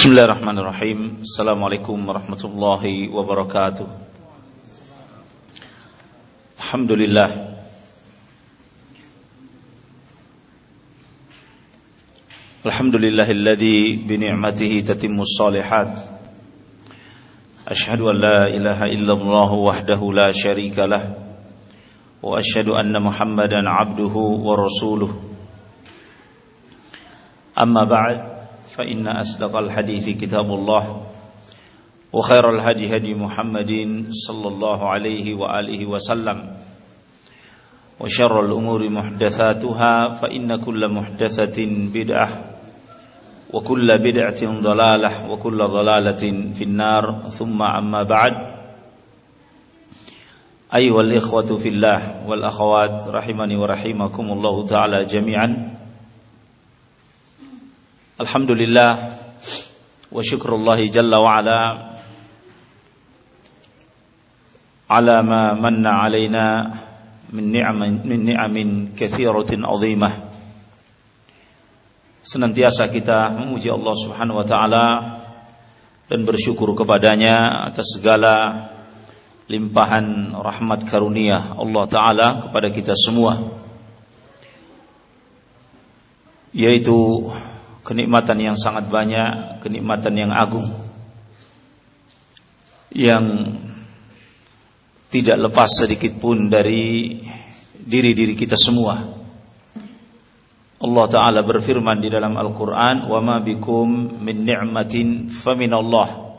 بسم الله الرحمن الرحيم السلام عليكم ورحمة الله وبركاته الحمد لله الحمد لله الذي بنعمته تتم الصالحات أشهد أن لا إله إلا الله وحده لا شريك له وأشهد أن محمدا عبده ورسوله أما بعد فإن أصدق الحديث كتاب الله وخير الهدي هدي محمد صلى الله عليه وآله وسلم وشر الأمور محدثاتها فإن كل محدثة بدعة وكل بدعة ضلالة وكل ضلالة في النار ثم أما بعد أيها الإخوة في الله والأخوات رحمني ورحمكم الله تعالى جميعا الحمد لله وشكر الله جل وعلا على ما من علينا من نعم من نعم كثيرة عظيمة senantiasa kita memuji Allah Subhanahu wa taala dan bersyukur kepadanya atas segala limpahan rahmat karunia Allah taala kepada kita semua yaitu kenikmatan yang sangat banyak, kenikmatan yang agung yang tidak lepas sedikit pun dari diri-diri kita semua. Allah taala berfirman di dalam Al-Qur'an, "Wa ma bikum min ni'matin famin Allah."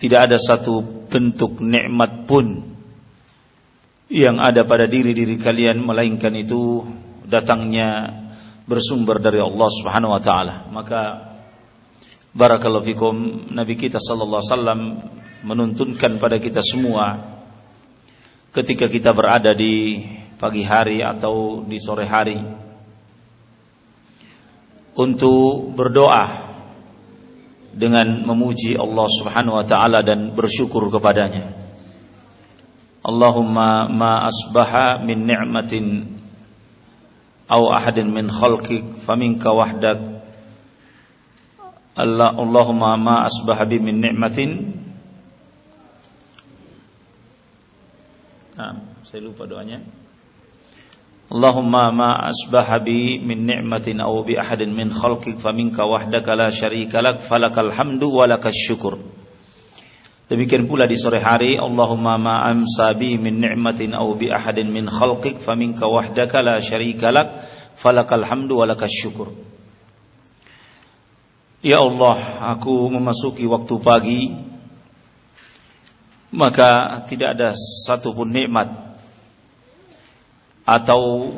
Tidak ada satu bentuk nikmat pun yang ada pada diri-diri kalian melainkan itu datangnya bersumber dari Allah Subhanahu wa taala. Maka barakallahu fikum Nabi kita sallallahu alaihi wasallam menuntunkan pada kita semua ketika kita berada di pagi hari atau di sore hari untuk berdoa dengan memuji Allah Subhanahu wa taala dan bersyukur kepadanya. Allahumma ma asbaha min ni'matin أو أحد من خلقك فمنك وحدك اللهم ما أصبح بي من نعمة نعم saya lupa doanya Allahumma ma asbaha bi min ni'matin aw bi ahadin min khalqik faminka wahdaka la syarika lak falakal hamdu wa lakasy syukur Demikian pula di sore hari Allahumma ma amsa bi min ni'matin aw bi ahadin min khalqik faminka wahdaka la syarika lak falakal hamdu wa lakas syukur. Ya Allah aku memasuki waktu pagi maka tidak ada satupun nikmat atau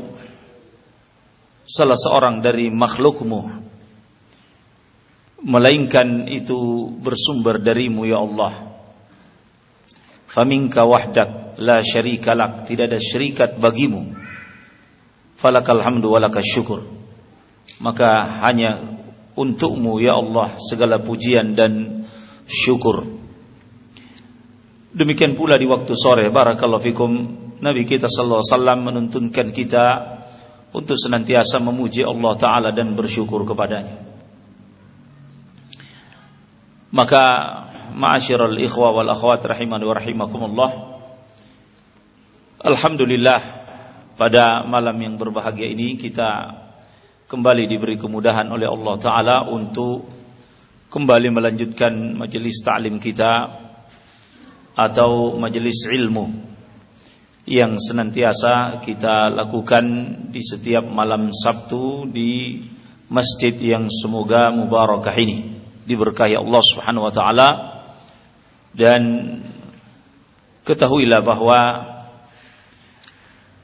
salah seorang dari makhlukmu melainkan itu bersumber darimu ya Allah faminka wahdak la syarika lak. Tidak ada syarikat bagimu. Falakal hamdu syukur. Maka hanya untukmu ya Allah segala pujian dan syukur. Demikian pula di waktu sore barakallahu fikum Nabi kita sallallahu alaihi wasallam menuntunkan kita untuk senantiasa memuji Allah taala dan bersyukur kepadanya. Maka ma'asyiral ikhwa wal akhwat rahimani wa rahimakumullah. Alhamdulillah pada malam yang berbahagia ini kita kembali diberi kemudahan oleh Allah taala untuk kembali melanjutkan majelis ta'lim kita atau majelis ilmu yang senantiasa kita lakukan di setiap malam Sabtu di masjid yang semoga mubarakah ini. Diberkahi Allah Subhanahu wa taala dan ketahuilah bahwa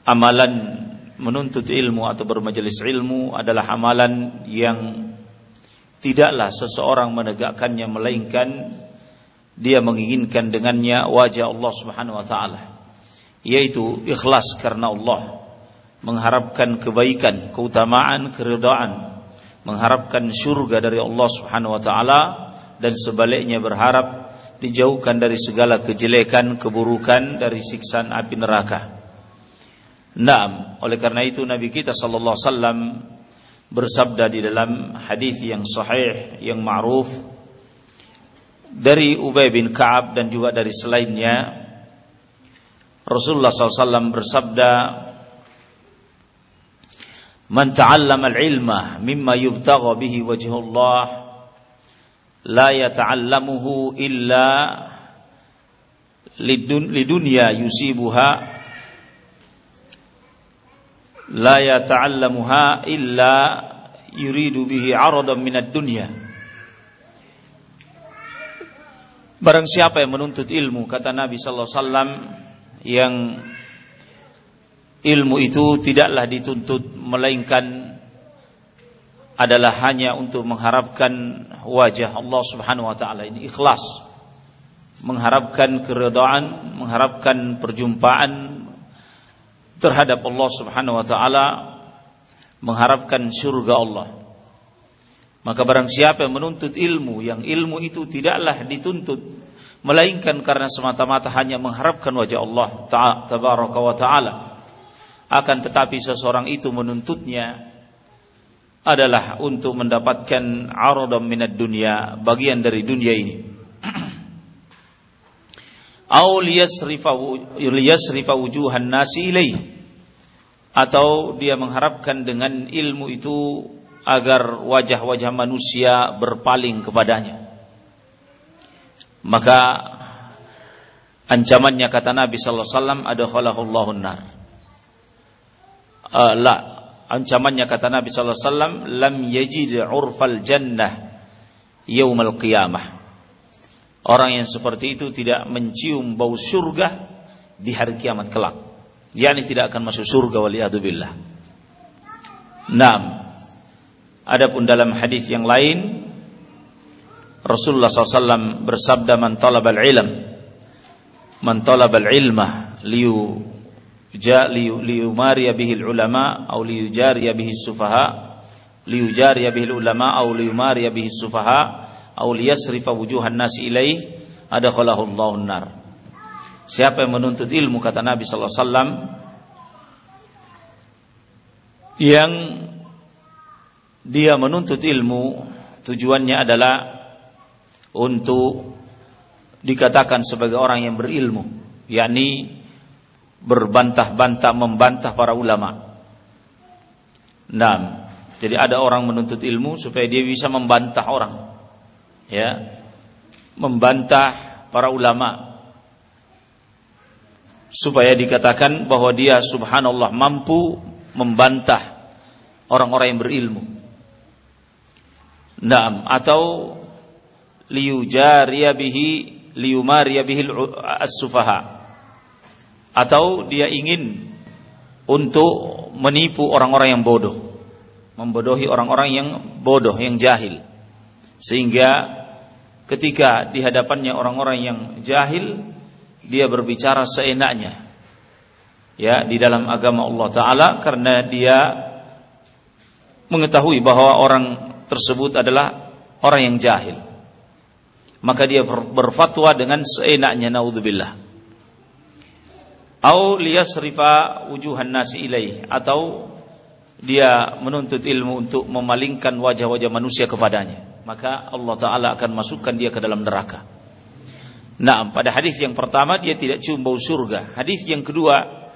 amalan menuntut ilmu atau bermajelis ilmu adalah amalan yang tidaklah seseorang menegakkannya melainkan dia menginginkan dengannya wajah Allah Subhanahu wa taala yaitu ikhlas karena Allah mengharapkan kebaikan, keutamaan, keridaan mengharapkan surga dari Allah Subhanahu wa taala dan sebaliknya berharap dijauhkan dari segala kejelekan, keburukan dari siksaan api neraka. Naam, oleh karena itu Nabi kita sallallahu alaihi wasallam bersabda di dalam hadis yang sahih yang ma'ruf dari Ubay bin Ka'ab dan juga dari selainnya Rasulullah SAW bersabda Man ta'allama al-ilma mimma yubtagha bihi wajhullah la yata'allamuhu illa lidun, lidunya yusibuha. La illa yuridu bihi 'aradan minad dunya. Barang siapa yang menuntut ilmu kata Nabi wasallam yang ilmu itu tidaklah dituntut melainkan adalah hanya untuk mengharapkan wajah Allah Subhanahu wa taala ini ikhlas mengharapkan keridhaan mengharapkan perjumpaan terhadap Allah Subhanahu wa taala mengharapkan surga Allah. Maka barang siapa yang menuntut ilmu yang ilmu itu tidaklah dituntut melainkan karena semata-mata hanya mengharapkan wajah Allah tabaraka wa taala. Akan tetapi seseorang itu menuntutnya adalah untuk mendapatkan aradam minad dunia, bagian dari dunia ini. Au liyasrifa wujuhan nasi ilaih atau dia mengharapkan dengan ilmu itu agar wajah-wajah manusia berpaling kepadanya. Maka ancamannya kata Nabi sallallahu alaihi wasallam adkhalahullahu nar. Uh, la, ancamannya kata Nabi sallallahu alaihi wasallam lam yajid urfal jannah yaumal qiyamah Orang yang seperti itu tidak mencium bau surga di hari kiamat kelak. Yani tidak akan masuk surga waliyadzubillah. Naam. Adapun dalam hadis yang lain Rasulullah SAW bersabda man talabal ilm man talabal ilma liyu ja liyu liyu mariya bihi ulama atau liyu jariya bihi sufaha liyu jariya bihi ulama atau liyu mariya bihi sufaha aw liyasrifa wujuhan nasi ilaih adakhalahu Allahun nar. Siapa yang menuntut ilmu kata Nabi sallallahu alaihi wasallam yang dia menuntut ilmu tujuannya adalah untuk dikatakan sebagai orang yang berilmu, yakni berbantah-bantah membantah para ulama. Nah, jadi ada orang menuntut ilmu supaya dia bisa membantah orang ya membantah para ulama supaya dikatakan bahwa dia subhanallah mampu membantah orang-orang yang berilmu. Naam atau liyujariya bihi liyumariya bihi as-sufaha. Atau dia ingin untuk menipu orang-orang yang bodoh. Membodohi orang-orang yang bodoh, yang jahil. Sehingga ketika di hadapannya orang-orang yang jahil dia berbicara seenaknya ya di dalam agama Allah taala karena dia mengetahui bahwa orang tersebut adalah orang yang jahil maka dia berfatwa dengan seenaknya naudzubillah au liyasrifa wujuhan nasi ilaih atau dia menuntut ilmu untuk memalingkan wajah-wajah manusia kepadanya maka Allah Ta'ala akan masukkan dia ke dalam neraka. Nah, pada hadis yang pertama dia tidak cium bau surga. Hadis yang kedua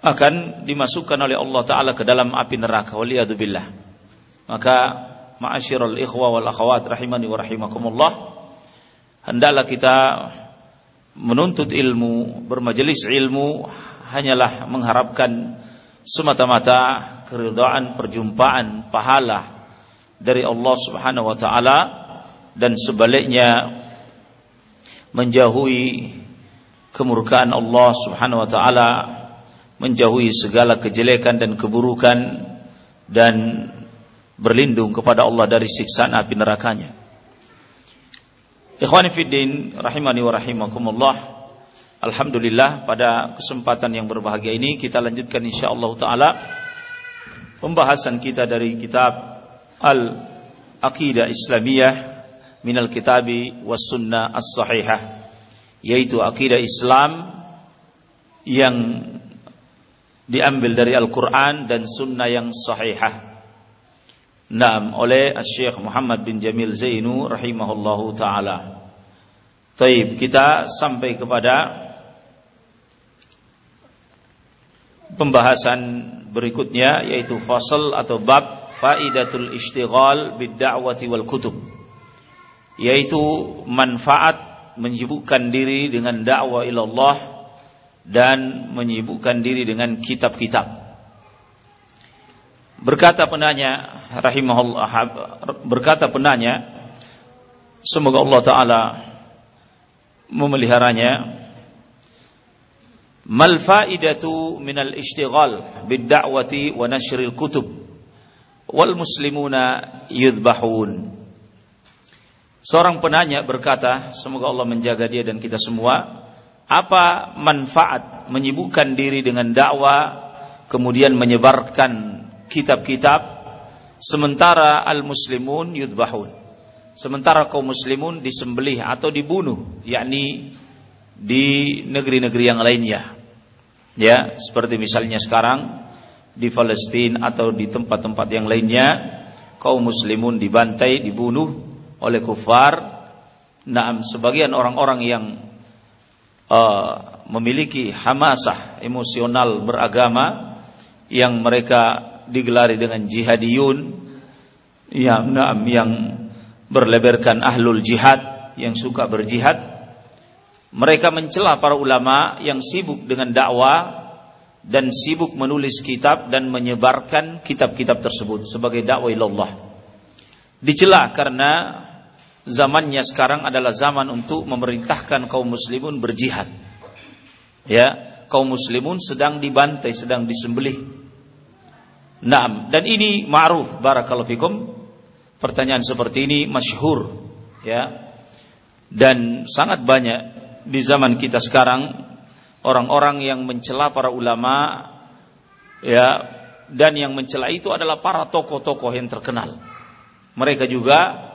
akan dimasukkan oleh Allah Ta'ala ke dalam api neraka. Waliyadzubillah. Maka ma'asyiral ikhwa wal akhwat rahimani wa rahimakumullah. Hendaklah kita menuntut ilmu, bermajelis ilmu hanyalah mengharapkan semata-mata keridhaan, perjumpaan, pahala dari Allah Subhanahu wa taala dan sebaliknya menjauhi kemurkaan Allah Subhanahu wa taala, menjauhi segala kejelekan dan keburukan dan berlindung kepada Allah dari siksaan api nerakanya. Ikhwani rahimani wa rahimakumullah. Alhamdulillah pada kesempatan yang berbahagia ini kita lanjutkan insyaallah taala pembahasan kita dari kitab al-aqidah Islamiyah minal kitabi was sunnah as-sahihah yaitu akidah Islam yang diambil dari Al-Quran dan sunnah yang sahihah Naam oleh Syekh Muhammad bin Jamil Zainu rahimahullahu taala. Taib, kita sampai kepada pembahasan berikutnya yaitu fasal atau bab faidatul istighal bid da'wati wal kutub. Yaitu manfaat menyibukkan diri dengan dakwah ilallah dan menyibukkan diri dengan kitab-kitab. Berkata penanya rahimahullah berkata penanya semoga Allah taala memeliharanya. Mal faidatu minal ishtighal bid da'wati wa nashril kutub wal muslimuna yudbahun. Seorang penanya berkata, semoga Allah menjaga dia dan kita semua, apa manfaat menyibukkan diri dengan dakwah kemudian menyebarkan kitab-kitab sementara al-muslimun yudbahun. Sementara kaum muslimun disembelih atau dibunuh, yakni di negeri-negeri yang lainnya. Ya, seperti misalnya sekarang di Palestina atau di tempat-tempat yang lainnya kaum muslimun dibantai, dibunuh oleh kufar. Nah, sebagian orang-orang yang uh, memiliki hamasah emosional beragama yang mereka digelari dengan jihadiyun yang yang berleberkan ahlul jihad yang suka berjihad. Mereka mencela para ulama yang sibuk dengan dakwah dan sibuk menulis kitab dan menyebarkan kitab-kitab tersebut sebagai dakwah ilallah. Dicela karena zamannya sekarang adalah zaman untuk memerintahkan kaum muslimun berjihad. Ya kaum muslimun sedang dibantai sedang disembelih Naam, dan ini ma'ruf barakallahu fikum. Pertanyaan seperti ini masyhur ya. Dan sangat banyak di zaman kita sekarang orang-orang yang mencela para ulama ya dan yang mencela itu adalah para tokoh-tokoh yang terkenal. Mereka juga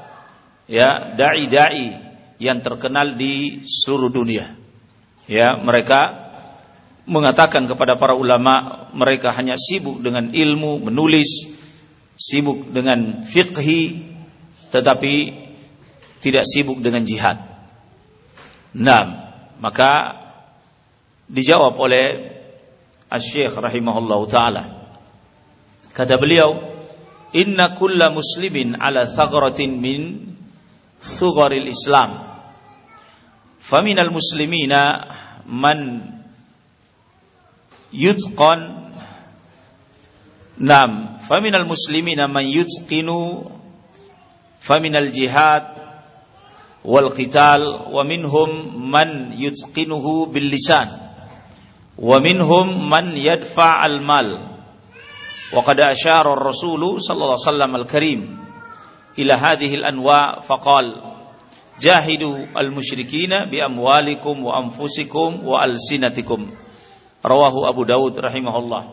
ya dai-dai yang terkenal di seluruh dunia. Ya, mereka mengatakan kepada para ulama mereka hanya sibuk dengan ilmu, menulis, sibuk dengan fiqhi tetapi tidak sibuk dengan jihad. Nah, maka dijawab oleh Asy-Syaikh rahimahullah taala. Kata beliau, "Inna kulla muslimin ala thaghratin min thugharil Islam." Faminal muslimina man yutqan. Nam, faminal muslimina man yutqinu faminal jihad wal qital wa minhum man yutqinuhu bil lisan wa minhum man yadfa al mal. Wa qad ashara ar-rasul sallallahu alaihi wasallam al-karim ila hadhihi al-anwa faqal jahidu al-musyrikina bi amwalikum wa anfusikum wa alsinatikum Rawahu Abu Dawud rahimahullah.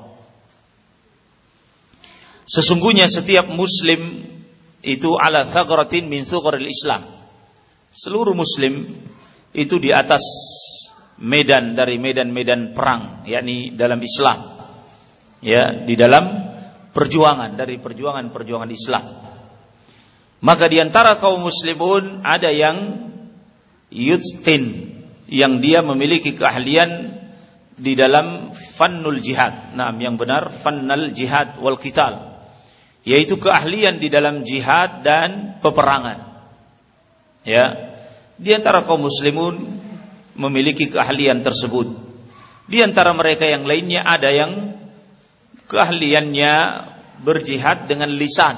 Sesungguhnya setiap muslim itu ala thagratin min Islam. Seluruh muslim itu di atas medan dari medan-medan perang, yakni dalam Islam. Ya, di dalam perjuangan dari perjuangan-perjuangan Islam. Maka di antara kaum muslimun ada yang yutqin yang dia memiliki keahlian di dalam fannul jihad. Nah, yang benar fannal jihad wal qital. Yaitu keahlian di dalam jihad dan peperangan. Ya. Di antara kaum muslimun memiliki keahlian tersebut. Di antara mereka yang lainnya ada yang keahliannya berjihad dengan lisan.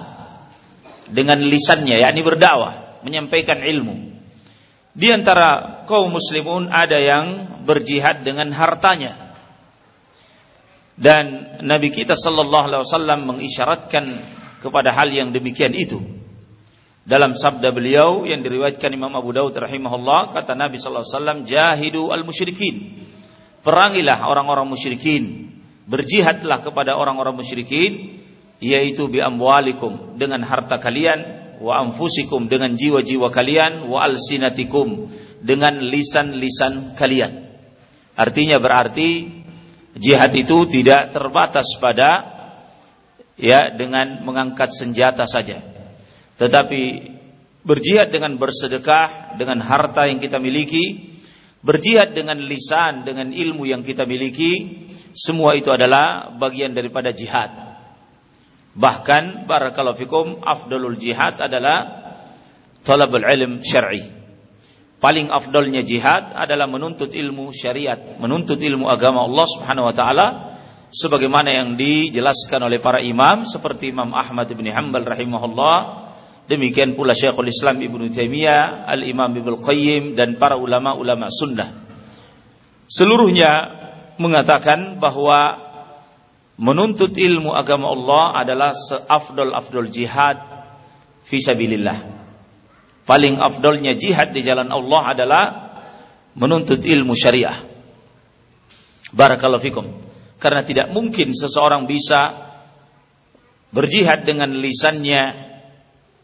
Dengan lisannya yakni berdakwah, menyampaikan ilmu. Di antara kaum muslimun ada yang berjihad dengan hartanya. Dan Nabi kita sallallahu alaihi wasallam mengisyaratkan kepada hal yang demikian itu. Dalam sabda beliau yang diriwayatkan Imam Abu Daud rahimahullah kata Nabi sallallahu alaihi wasallam jahidu al musyrikin. Perangilah orang-orang musyrikin. Berjihadlah kepada orang-orang musyrikin yaitu bi amwalikum dengan harta kalian wa anfusikum dengan jiwa-jiwa kalian wa alsinatikum dengan lisan-lisan kalian. Artinya berarti jihad itu tidak terbatas pada ya dengan mengangkat senjata saja. Tetapi berjihad dengan bersedekah, dengan harta yang kita miliki, berjihad dengan lisan, dengan ilmu yang kita miliki, semua itu adalah bagian daripada jihad. Bahkan barakallahu fikum afdalul jihad adalah talabul ilm syar'i. Paling afdalnya jihad adalah menuntut ilmu syariat, menuntut ilmu agama Allah Subhanahu wa taala sebagaimana yang dijelaskan oleh para imam seperti Imam Ahmad bin Hanbal rahimahullah demikian pula Syekhul Islam Ibnu Taimiyah Al-Imam Ibnu Qayyim dan para ulama-ulama sunnah seluruhnya mengatakan bahwa menuntut ilmu agama Allah adalah seafdol-afdol jihad fisabilillah. Paling afdolnya jihad di jalan Allah adalah menuntut ilmu syariah. Barakallahu fikum karena tidak mungkin seseorang bisa berjihad dengan lisannya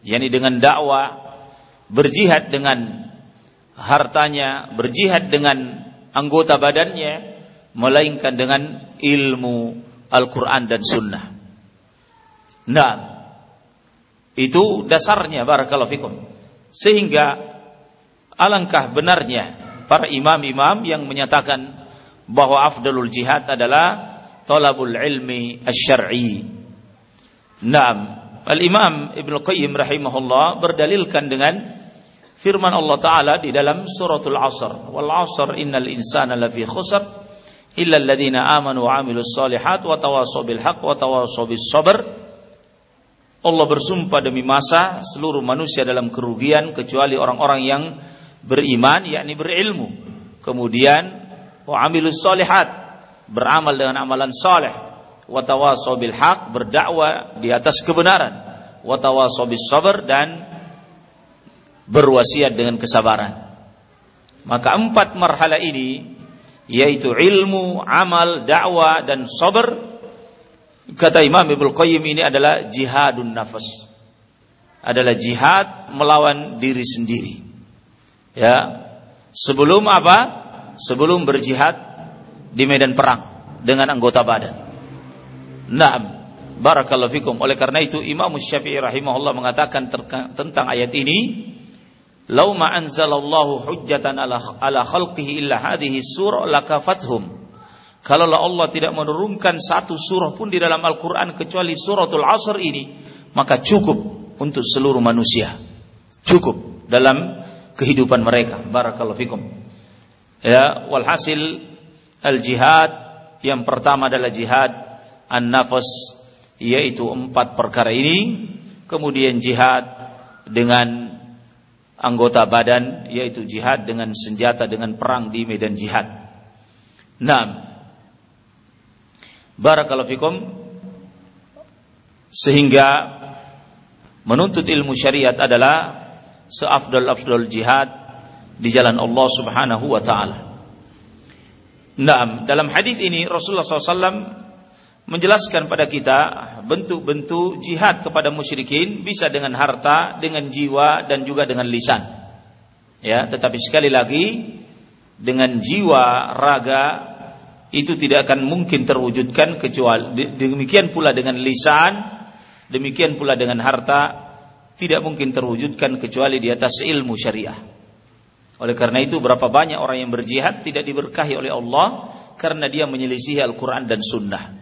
yakni dengan dakwah berjihad dengan hartanya berjihad dengan anggota badannya melainkan dengan ilmu Al-Quran dan Sunnah. Nah, itu dasarnya barakallahu fikum. Sehingga alangkah benarnya para imam-imam yang menyatakan bahwa afdalul jihad adalah talabul ilmi asy-syar'i. Naam, Al-Imam Ibnu Qayyim rahimahullah berdalilkan dengan firman Allah taala di dalam suratul Asr. Wal 'asr innal insana lafi khusr illa amanu 'amilus shalihat wa tawassaw bil haqq. Allah bersumpah demi masa seluruh manusia dalam kerugian kecuali orang-orang yang beriman yakni berilmu. Kemudian wa 'amilus shalihat beramal dengan amalan saleh, wa tawassaw bil berdakwah di atas kebenaran, wa tawassaw bis sabr dan berwasiat dengan kesabaran. Maka empat marhala ini yaitu ilmu, amal, dakwah dan sabar kata Imam Ibnu Qayyim ini adalah jihadun nafas. Adalah jihad melawan diri sendiri. Ya. Sebelum apa? Sebelum berjihad di medan perang dengan anggota badan. Naam, barakallahu fikum. Oleh karena itu Imam Syafi'i rahimahullah mengatakan tentang ayat ini, "Lau ma anzalallahu hujjatan ala, ala khalqihi illa hadhihi surah lakafathum." Kalaulah Allah tidak menurunkan satu surah pun di dalam Al-Quran kecuali suratul Asr ini, maka cukup untuk seluruh manusia. Cukup dalam kehidupan mereka. Barakallahu fikum. Ya, walhasil Al-jihad yang pertama adalah jihad an-nafas yaitu empat perkara ini. Kemudian jihad dengan anggota badan yaitu jihad dengan senjata dengan perang di medan jihad. Nah, barakallahu fikum sehingga menuntut ilmu syariat adalah seafdal-afdal jihad di jalan Allah Subhanahu wa taala. Nah, dalam hadis ini Rasulullah SAW menjelaskan pada kita bentuk-bentuk jihad kepada musyrikin bisa dengan harta, dengan jiwa dan juga dengan lisan. Ya, tetapi sekali lagi dengan jiwa raga itu tidak akan mungkin terwujudkan kecuali demikian pula dengan lisan, demikian pula dengan harta tidak mungkin terwujudkan kecuali di atas ilmu syariah. Oleh karena itu berapa banyak orang yang berjihad tidak diberkahi oleh Allah karena dia menyelisihi Al-Quran dan Sunnah.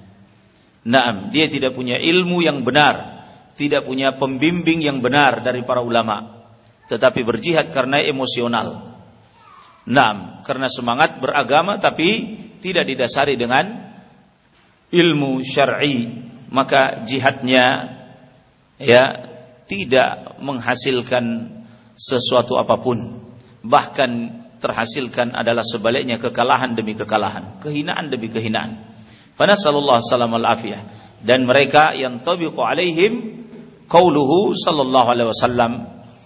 Naam, dia tidak punya ilmu yang benar, tidak punya pembimbing yang benar dari para ulama, tetapi berjihad karena emosional. Naam, karena semangat beragama tapi tidak didasari dengan ilmu syar'i, maka jihadnya ya tidak menghasilkan sesuatu apa pun bahkan terhasilkan adalah sebaliknya kekalahan demi kekalahan, kehinaan demi kehinaan. Fanasallallahu salam al afiyah dan mereka yang tabiqu alaihim qauluhu sallallahu alaihi wasallam.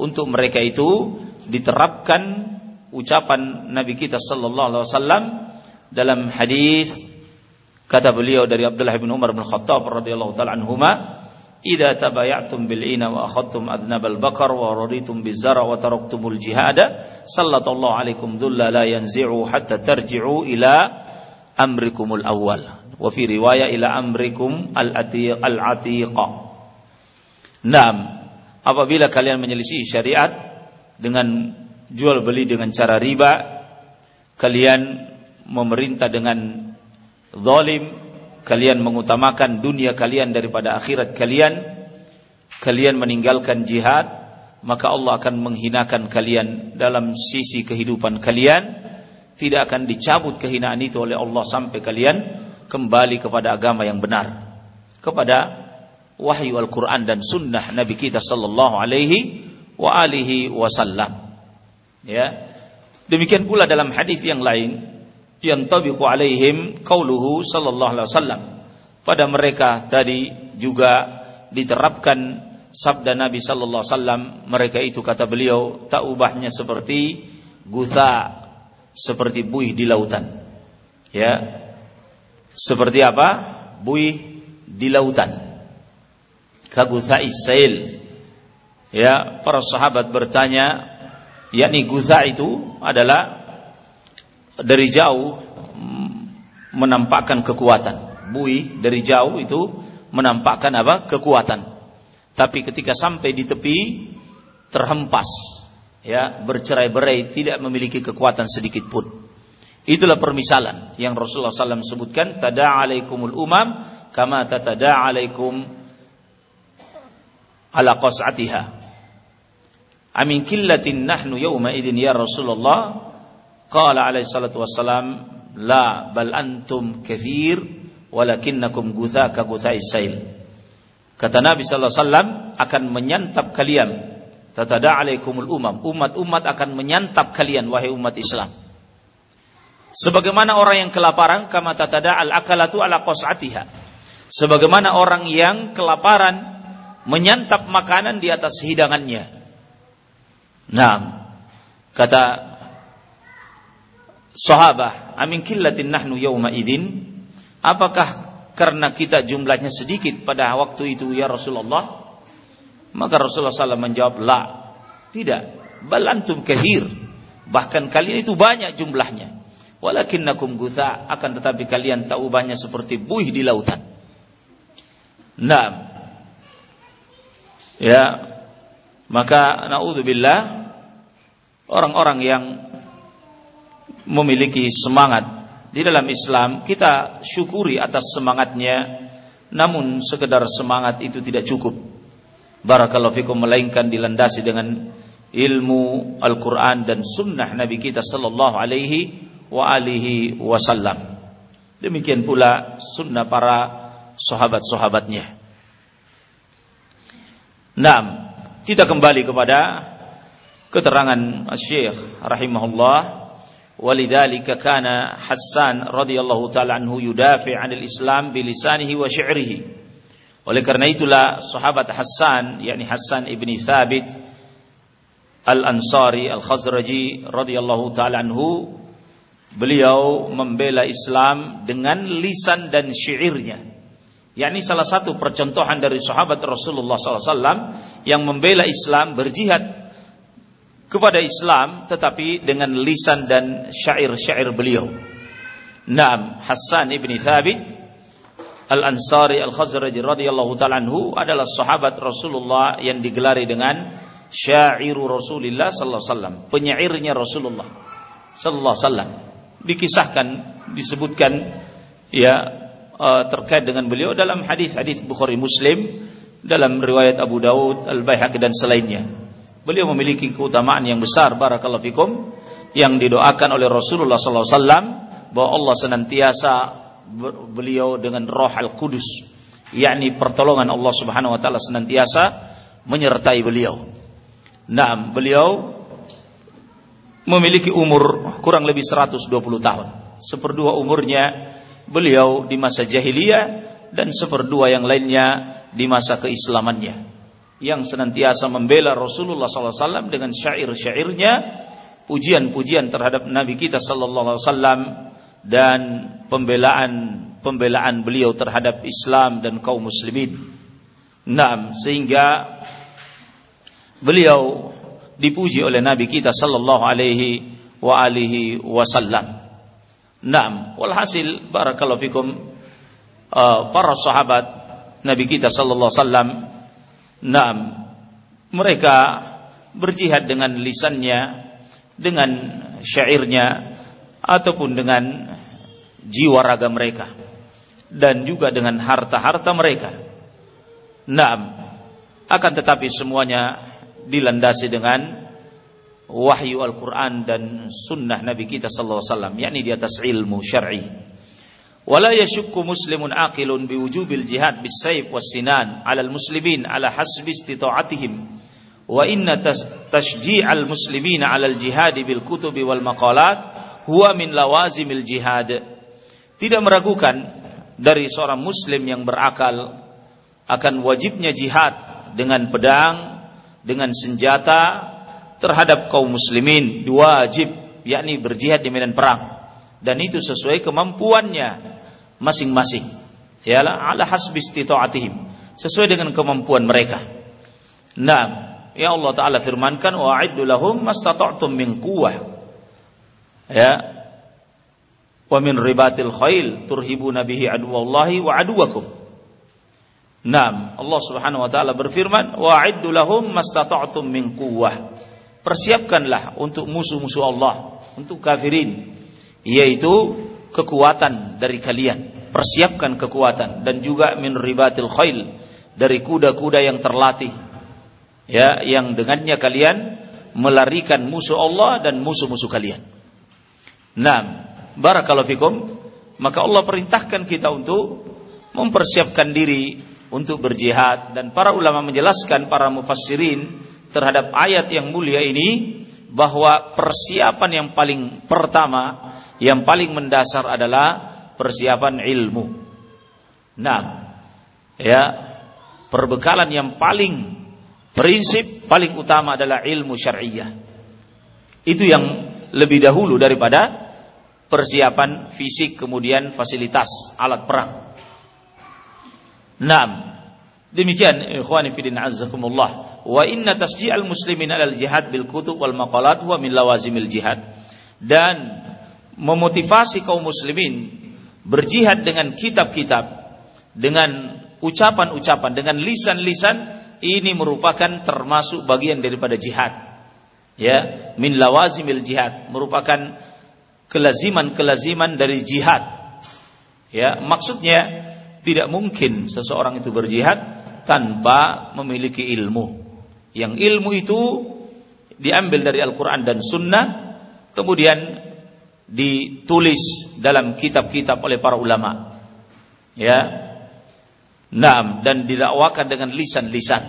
Untuk mereka itu diterapkan ucapan Nabi kita sallallahu alaihi wasallam dalam hadis kata beliau dari Abdullah bin Umar bin Khattab radhiyallahu taala anhuma Idza tabayatum bil ina wa akhadtum adnabal bakar wa raditum bizara wa taraktumul jihada sallallahu alaikum dhulla la yanzi'u hatta tarji'u ila amrikumul awal. Wa fi riwayat ila amrikum al-atiqa. Naam, apabila kalian menyelisih syariat dengan jual beli dengan cara riba, kalian memerintah dengan zalim, kalian mengutamakan dunia kalian daripada akhirat kalian, kalian meninggalkan jihad, maka Allah akan menghinakan kalian dalam sisi kehidupan kalian tidak akan dicabut kehinaan itu oleh Allah sampai kalian kembali kepada agama yang benar. Kepada wahyu Al-Qur'an dan sunnah Nabi kita sallallahu alaihi wa alihi wasallam. Ya. Demikian pula dalam hadis yang lain yang tabiqu alaihim qauluhu sallallahu alaihi wasallam. Pada mereka tadi juga diterapkan sabda Nabi sallallahu alaihi wasallam mereka itu kata beliau tak ubahnya seperti gusa seperti buih di lautan. Ya. Seperti apa? Buih di lautan. Kaguthai sail. Ya, para sahabat bertanya, yakni gutha itu adalah dari jauh menampakkan kekuatan. Buih dari jauh itu menampakkan apa? Kekuatan. Tapi ketika sampai di tepi terhempas ya bercerai-berai tidak memiliki kekuatan sedikit pun. Itulah permisalan yang Rasulullah SAW sebutkan tada'alaikumul umam kama tatada'alaikum ala qas'atiha. Amin killatin nahnu yawma idin ya Rasulullah qala alaihi salatu wassalam la bal antum kathir walakinnakum gutha ka guthai sail. Kata Nabi sallallahu alaihi wasallam akan menyantap kalian Tatada umam. Umat-umat akan menyantap kalian wahai umat Islam. Sebagaimana orang yang kelaparan kama tatada al akalatu ala qas'atiha. Sebagaimana orang yang kelaparan menyantap makanan di atas hidangannya. Nah, kata sahabah, amin killatin nahnu yawma idin? Apakah karena kita jumlahnya sedikit pada waktu itu ya Rasulullah? Maka Rasulullah SAW menjawab, La, tidak. Balantum kehir. Bahkan kalian itu banyak jumlahnya. Walakinnakum gutha akan tetapi kalian tahu banyak seperti buih di lautan. Nah, ya, maka naudzubillah orang-orang yang memiliki semangat di dalam Islam kita syukuri atas semangatnya namun sekedar semangat itu tidak cukup barakallahu fikum melainkan dilandasi dengan ilmu Al-Qur'an dan sunnah Nabi kita sallallahu alaihi wa alihi wasallam. Demikian pula sunnah para sahabat-sahabatnya. Naam, kita kembali kepada keterangan Syekh rahimahullah walidzalika kana Hassan radhiyallahu taala anhu yudafi 'anil Islam bilisanihi wa syi'rihi oleh karena itulah sahabat Hasan, yakni Hasan ibni Thabit Al-Ansari Al-Khazraji radhiyallahu taala anhu, beliau membela Islam dengan lisan dan syairnya. yakni salah satu percontohan dari sahabat Rasulullah SAW yang membela Islam berjihad kepada Islam tetapi dengan lisan dan syair-syair beliau. Naam, Hasan ibni Thabit Al-Ansari Al-Khazraji radhiyallahu taala anhu adalah sahabat Rasulullah yang digelari dengan syairu Rasulullah sallallahu alaihi wasallam, penyairnya Rasulullah sallallahu alaihi wasallam. Dikisahkan, disebutkan ya uh, terkait dengan beliau dalam hadis-hadis Bukhari Muslim, dalam riwayat Abu Daud, Al-Baihaqi dan selainnya. Beliau memiliki keutamaan yang besar barakallahu fikum yang didoakan oleh Rasulullah sallallahu alaihi wasallam bahwa Allah senantiasa beliau dengan Roh Al-Kudus, yakni pertolongan Allah Subhanahu wa taala senantiasa menyertai beliau. Nah, beliau memiliki umur kurang lebih 120 tahun. Seperdua umurnya beliau di masa jahiliyah dan seperdua yang lainnya di masa keislamannya. Yang senantiasa membela Rasulullah SAW dengan syair-syairnya, pujian-pujian terhadap Nabi kita Sallallahu Alaihi Wasallam dan pembelaan pembelaan beliau terhadap Islam dan kaum muslimin. Naam, sehingga beliau dipuji oleh Nabi kita sallallahu alaihi wa alihi wasallam. Naam, walhasil barakallahu fikum uh, para sahabat Nabi kita sallallahu alaihi wasallam naam mereka berjihad dengan lisannya dengan syairnya ataupun dengan jiwa raga mereka dan juga dengan harta-harta mereka. Naam, akan tetapi semuanya dilandasi dengan wahyu Al-Quran dan sunnah Nabi kita sallallahu alaihi wasallam yakni di atas ilmu syar'i. Wala yashukku muslimun aqilun biwujubil jihad bis sayf was sinan 'ala al-muslimin 'ala hasbi istita'atihim. Wa inna tashji'al muslimina 'ala al-jihad bil kutubi wal maqalat huwa min lawazimil jihad. Tidak meragukan dari seorang muslim yang berakal akan wajibnya jihad dengan pedang dengan senjata terhadap kaum muslimin. Wajib yakni berjihad di medan perang. Dan itu sesuai kemampuannya masing-masing. Ya ala hasbi istita'atihim. Sesuai dengan kemampuan mereka. Nah ya Allah taala firmankan wa'iddu lahum mastata'tum min quwwah ya wa min ribatil khail turhibuna bihi aduwallahi wa aduwakum Naam, Allah Subhanahu wa taala berfirman, "Wa'iddu lahum mastata'tum min quwwah." persiapkanlah untuk musuh-musuh Allah, untuk kafirin, yaitu kekuatan dari kalian. Persiapkan kekuatan dan juga min ribatil khail dari kuda-kuda yang terlatih. Ya, yang dengannya kalian melarikan musuh Allah dan musuh-musuh kalian. Nah, barakallahu fikum, maka Allah perintahkan kita untuk mempersiapkan diri untuk berjihad. Dan para ulama menjelaskan para mufassirin terhadap ayat yang mulia ini bahwa persiapan yang paling pertama, yang paling mendasar adalah persiapan ilmu. Nah, ya, perbekalan yang paling prinsip paling utama adalah ilmu syariah. Itu yang lebih dahulu daripada persiapan fisik kemudian fasilitas alat perang. Nah, Demikian ikhwani fillah azzakumullah. Wa inna tasji'al muslimin alal jihad bil kutub wal maqalat huwa min lawazimil jihad. Dan memotivasi kaum muslimin berjihad dengan kitab-kitab, dengan ucapan-ucapan, dengan lisan-lisan ini merupakan termasuk bagian daripada jihad. Ya, min lawazimil jihad merupakan kelaziman-kelaziman dari jihad. Ya, maksudnya tidak mungkin seseorang itu berjihad tanpa memiliki ilmu. Yang ilmu itu diambil dari Al-Quran dan Sunnah, kemudian ditulis dalam kitab-kitab oleh para ulama. Ya, Naam dan didakwakan dengan lisan-lisan.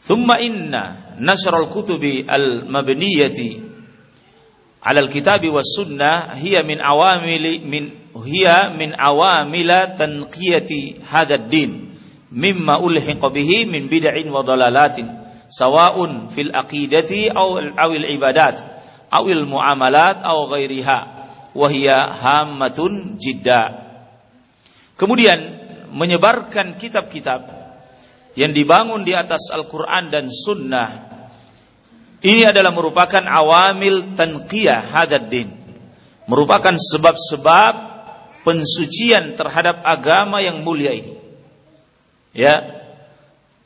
Thumma inna nasrul kutubi al-mabniyati ala al-kitabi was sunnah hiya min awamili min hiya min awamila tanqiyati hadzal din. Mimma ulhiqa bihi min bid'in wa dalalatin sawa'un fil aqidati aw awil ibadat awil muamalat kemudian menyebarkan kitab-kitab yang dibangun di atas Al-Qur'an dan sunnah ini adalah merupakan awamil tanqiyah hadad din merupakan sebab-sebab pensucian terhadap agama yang mulia ini ya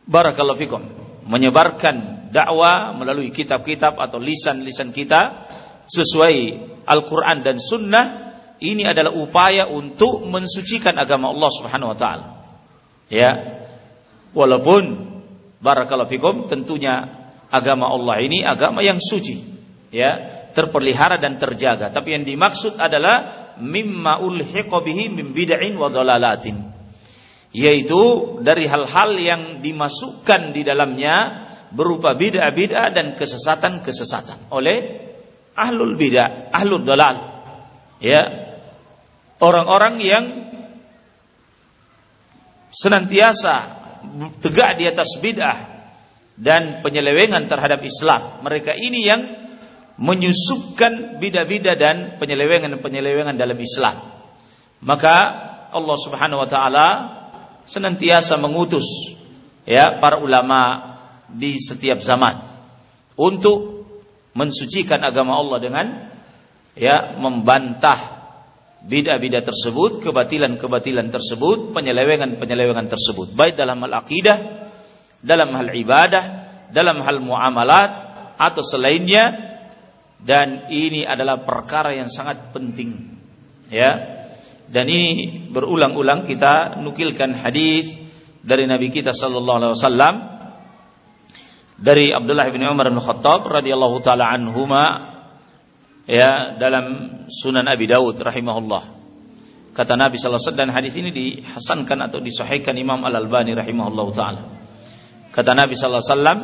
barakallahu fikum menyebarkan dakwah melalui kitab-kitab atau lisan-lisan kita sesuai Al-Qur'an dan sunnah ini adalah upaya untuk mensucikan agama Allah Subhanahu wa taala. Ya. Walaupun barakallahu fikum tentunya agama Allah ini agama yang suci. Ya, terpelihara dan terjaga. Tapi yang dimaksud adalah mimma ulhiqa bihi min bid'in wa dalalatin yaitu dari hal-hal yang dimasukkan di dalamnya berupa bid'ah-bid'ah dan kesesatan-kesesatan oleh ahlul bid'ah, ahlul dalal. Ya. Orang-orang yang senantiasa tegak di atas bid'ah dan penyelewengan terhadap Islam. Mereka ini yang menyusupkan bid'ah-bid'ah dan penyelewengan-penyelewengan dalam Islam. Maka Allah Subhanahu wa taala senantiasa mengutus ya para ulama di setiap zaman untuk mensucikan agama Allah dengan ya membantah bidah-bidah tersebut, kebatilan-kebatilan tersebut, penyelewengan-penyelewengan tersebut, baik dalam hal akidah, dalam hal ibadah, dalam hal muamalat atau selainnya dan ini adalah perkara yang sangat penting. Ya. Dan ini berulang-ulang kita nukilkan hadis dari Nabi kita sallallahu alaihi wasallam dari Abdullah bin Umar bin Khattab radhiyallahu taala anhuma ya dalam Sunan Abi Dawud rahimahullah. Kata Nabi sallallahu alaihi wasallam dan hadis ini dihasankan atau disahihkan Imam Al Albani rahimahullah taala. Kata Nabi sallallahu alaihi wasallam,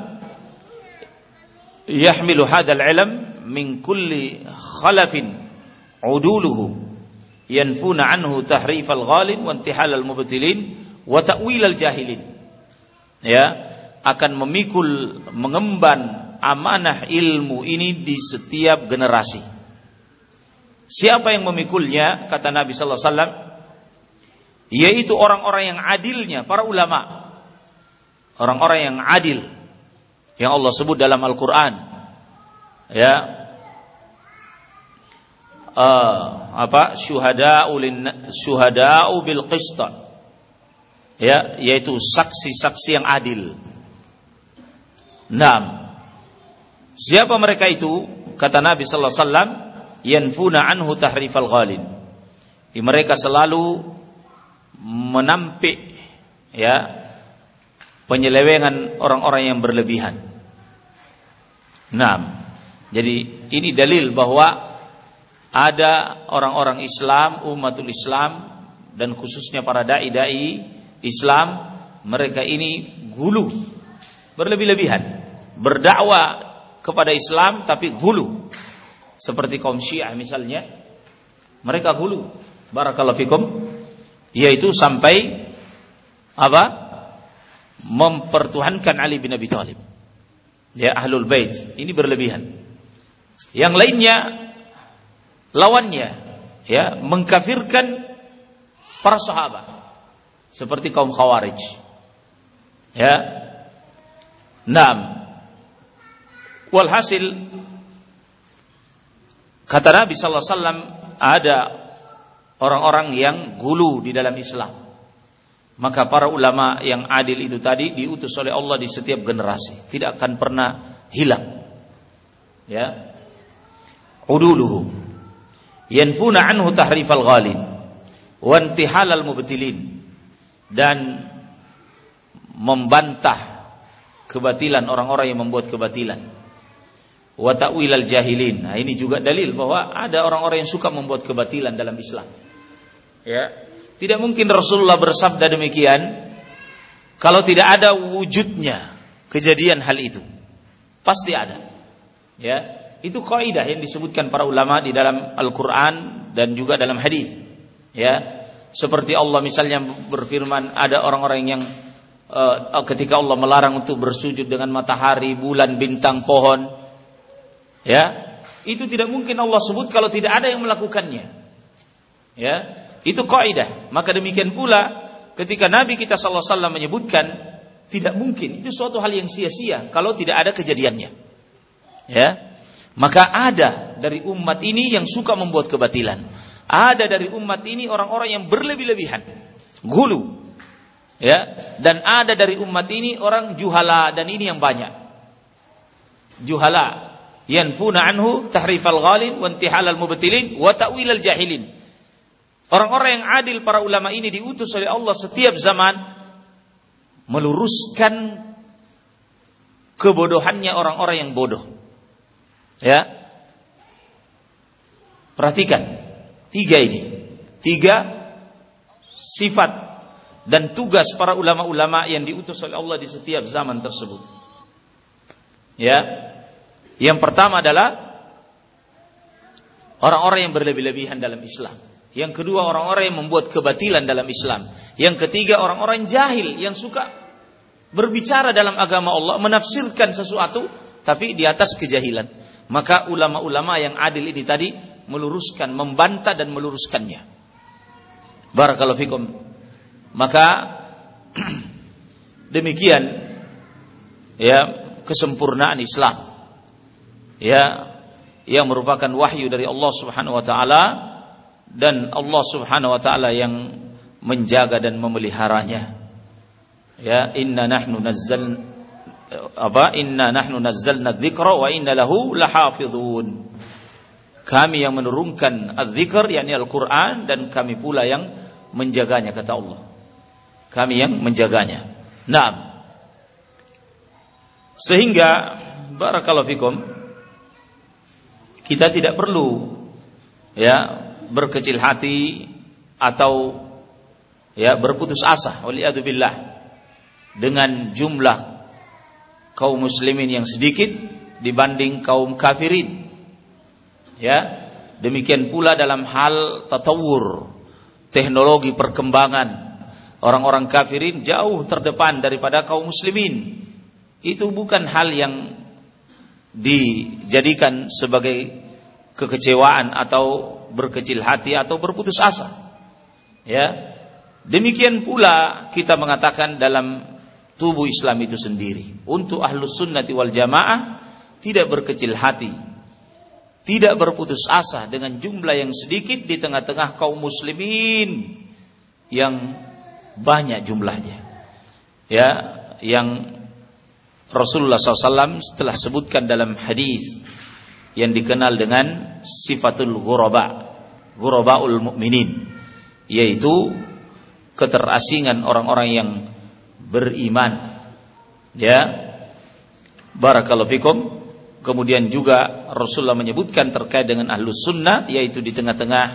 "Yahmilu hadzal ilm min kulli khalafin uduluhu yanfuna anhu tahrif al-ghalin wa intihal al-mubtilin wa ta'wil al-jahilin." Ya, akan memikul mengemban amanah ilmu ini di setiap generasi. Siapa yang memikulnya? Kata Nabi sallallahu alaihi wasallam, yaitu orang-orang yang adilnya, para ulama. Orang-orang yang adil yang Allah sebut dalam Al-Qur'an. Ya. Uh, apa? Syuhada'u lin syuhada'u bil qist. Ya, yaitu saksi-saksi yang adil. Naam. Siapa mereka itu? Kata Nabi sallallahu alaihi wasallam, yanfuna anhu tahrifal ghalin. Mereka selalu menampik ya penyelewengan orang-orang yang berlebihan. Nah, jadi ini dalil bahwa ada orang-orang Islam, umatul Islam dan khususnya para dai-dai Islam, mereka ini gulu berlebih-lebihan, berdakwah kepada Islam tapi hulu. Seperti kaum Syiah misalnya, mereka hulu. Barakallahu fikum yaitu sampai apa? mempertuhankan Ali bin Abi Thalib. Ya ahlul bait, ini berlebihan. Yang lainnya lawannya ya mengkafirkan para sahabat seperti kaum Khawarij. Ya. Naam, Walhasil kata Nabi sallallahu alaihi wasallam ada orang-orang yang gulu di dalam Islam. Maka para ulama yang adil itu tadi diutus oleh Allah di setiap generasi, tidak akan pernah hilang. Ya. Uduluhu yanfuna anhu tahrifal ghalin wa intihalal mubtilin dan membantah kebatilan orang-orang yang membuat kebatilan wa ta'wil jahilin. Nah, ini juga dalil bahwa ada orang-orang yang suka membuat kebatilan dalam Islam. Ya. Tidak mungkin Rasulullah bersabda demikian kalau tidak ada wujudnya kejadian hal itu. Pasti ada. Ya. Itu kaidah yang disebutkan para ulama di dalam Al-Qur'an dan juga dalam hadis. Ya. Seperti Allah misalnya berfirman ada orang-orang yang uh, ketika Allah melarang untuk bersujud dengan matahari, bulan, bintang, pohon, Ya, itu tidak mungkin Allah sebut kalau tidak ada yang melakukannya. Ya, itu kaidah. Maka demikian pula ketika Nabi kita sallallahu alaihi wasallam menyebutkan tidak mungkin itu suatu hal yang sia-sia kalau tidak ada kejadiannya. Ya. Maka ada dari umat ini yang suka membuat kebatilan. Ada dari umat ini orang-orang yang berlebih-lebihan. Gulu. Ya, dan ada dari umat ini orang juhala dan ini yang banyak. Juhala yanfuna anhu tahrifal ghalin wa intihalal mubtilin wa ta'wilal jahilin. Orang-orang yang adil para ulama ini diutus oleh Allah setiap zaman meluruskan kebodohannya orang-orang yang bodoh. Ya. Perhatikan tiga ini. Tiga sifat dan tugas para ulama-ulama yang diutus oleh Allah di setiap zaman tersebut. Ya, yang pertama adalah orang-orang yang berlebih-lebihan dalam Islam. Yang kedua orang-orang yang membuat kebatilan dalam Islam. Yang ketiga orang-orang jahil yang suka berbicara dalam agama Allah, menafsirkan sesuatu tapi di atas kejahilan. Maka ulama-ulama yang adil ini tadi meluruskan, membantah dan meluruskannya. Barakallahu fikum. Maka demikian ya kesempurnaan Islam ya yang merupakan wahyu dari Allah Subhanahu wa taala dan Allah Subhanahu wa taala yang menjaga dan memeliharanya. Ya, inna nahnu nazzal apa? Inna nahnu nazzalna dzikra wa inna lahu lahafizun. Kami yang menurunkan az-zikr yakni Al-Qur'an dan kami pula yang menjaganya kata Allah. Kami yang menjaganya. Naam. Sehingga barakallahu fikum kita tidak perlu ya berkecil hati atau ya berputus asa waliyadzubillah dengan jumlah kaum muslimin yang sedikit dibanding kaum kafirin ya. Demikian pula dalam hal tatawur teknologi perkembangan orang-orang kafirin jauh terdepan daripada kaum muslimin. Itu bukan hal yang dijadikan sebagai kekecewaan atau berkecil hati atau berputus asa. Ya. Demikian pula kita mengatakan dalam tubuh Islam itu sendiri. Untuk ahlus sunnati wal jamaah tidak berkecil hati. Tidak berputus asa dengan jumlah yang sedikit di tengah-tengah kaum muslimin yang banyak jumlahnya. Ya, yang Rasulullah SAW telah sebutkan dalam hadis yang dikenal dengan sifatul ghuraba, ghurabaul mukminin, yaitu keterasingan orang-orang yang beriman. Ya. Barakallahu fikum. Kemudian juga Rasulullah menyebutkan terkait dengan ahlus sunnah yaitu di tengah-tengah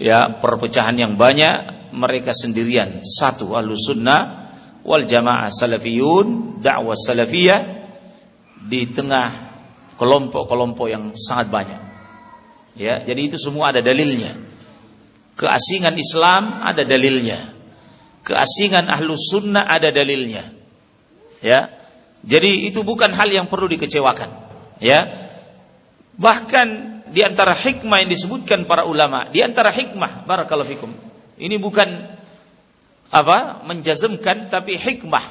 ya perpecahan yang banyak mereka sendirian satu ahlus sunnah wal jamaah salafiyun dakwah salafiyah di tengah kelompok-kelompok yang sangat banyak. Ya, jadi itu semua ada dalilnya. Keasingan Islam ada dalilnya. Keasingan ahlus sunnah ada dalilnya. Ya, jadi itu bukan hal yang perlu dikecewakan. Ya, bahkan di antara hikmah yang disebutkan para ulama, di antara hikmah, barakallahu fikum. Ini bukan apa menjazmkan tapi hikmah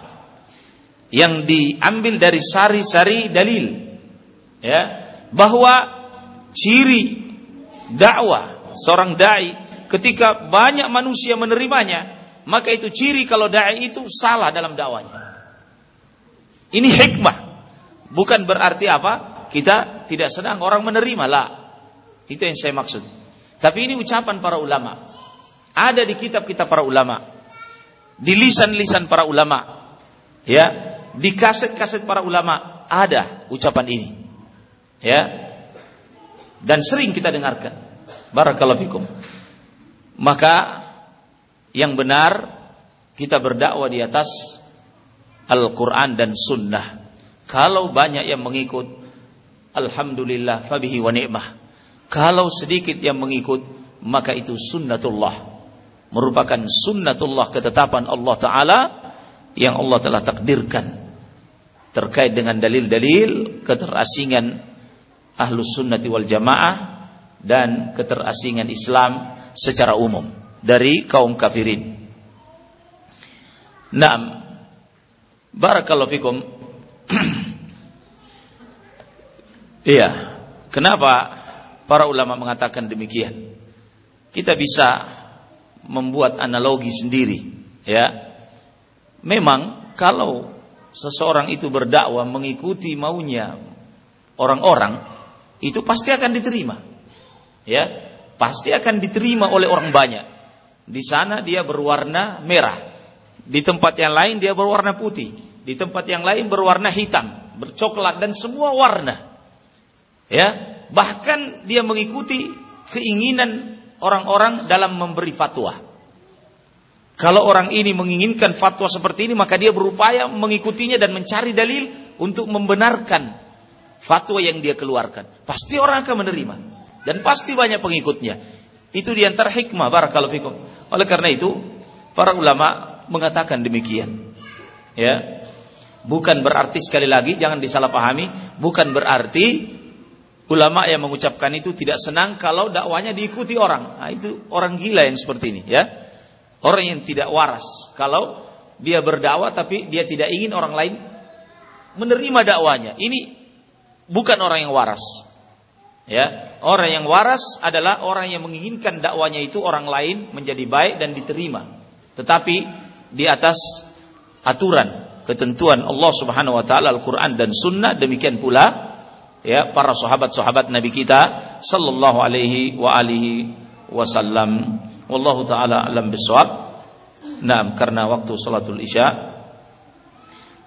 yang diambil dari sari-sari dalil. Ya bahwa ciri dakwah seorang dai ketika banyak manusia menerimanya maka itu ciri kalau dai itu salah dalam dakwanya. Ini hikmah. Bukan berarti apa kita tidak senang orang menerima. Lah itu yang saya maksud. Tapi ini ucapan para ulama. Ada di kitab-kitab para ulama di lisan-lisan para ulama ya di kaset-kaset para ulama ada ucapan ini Ya. Dan sering kita dengarkan. Barakallahu fikum. Maka yang benar kita berdakwah di atas Al-Quran dan Sunnah. Kalau banyak yang mengikut, Alhamdulillah, fabihi wa ni'mah. Kalau sedikit yang mengikut, maka itu sunnatullah. Merupakan sunnatullah ketetapan Allah Ta'ala yang Allah telah takdirkan. Terkait dengan dalil-dalil keterasingan ahlus sunnati wal jamaah dan keterasingan Islam secara umum dari kaum kafirin. Naam. Barakallahu fikum. Iya. Kenapa para ulama mengatakan demikian? Kita bisa membuat analogi sendiri, ya. Memang kalau seseorang itu berdakwah mengikuti maunya orang-orang, itu pasti akan diterima. Ya, pasti akan diterima oleh orang banyak. Di sana dia berwarna merah. Di tempat yang lain dia berwarna putih. Di tempat yang lain berwarna hitam, bercoklat dan semua warna. Ya, bahkan dia mengikuti keinginan orang-orang dalam memberi fatwa. Kalau orang ini menginginkan fatwa seperti ini, maka dia berupaya mengikutinya dan mencari dalil untuk membenarkan fatwa yang dia keluarkan. Pasti orang akan menerima. Dan pasti banyak pengikutnya. Itu di antara hikmah barakallahu fikum. Oleh karena itu, para ulama mengatakan demikian. Ya. Bukan berarti sekali lagi jangan disalahpahami, bukan berarti ulama yang mengucapkan itu tidak senang kalau dakwanya diikuti orang. Nah, itu orang gila yang seperti ini, ya. Orang yang tidak waras kalau dia berdakwah tapi dia tidak ingin orang lain menerima dakwanya. Ini bukan orang yang waras. Ya, orang yang waras adalah orang yang menginginkan dakwanya itu orang lain menjadi baik dan diterima. Tetapi di atas aturan, ketentuan Allah Subhanahu wa taala Al-Qur'an dan sunnah demikian pula ya para sahabat-sahabat Nabi kita sallallahu alaihi wa alihi wasallam. Wallahu taala alam bisawab. Nah, karena waktu salatul Isya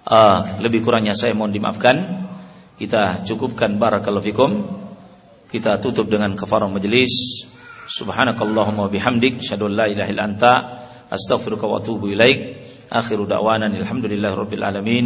uh, lebih kurangnya saya mohon dimaafkan. Kita cukupkan barakallahu fikum kita tutup dengan kafarah majelis. Subhanakallahumma bihamdik asyhadu la ilaha illa anta astaghfiruka wa atubu ilaik. Akhiru da'wana alhamdulillahi rabbil alamin.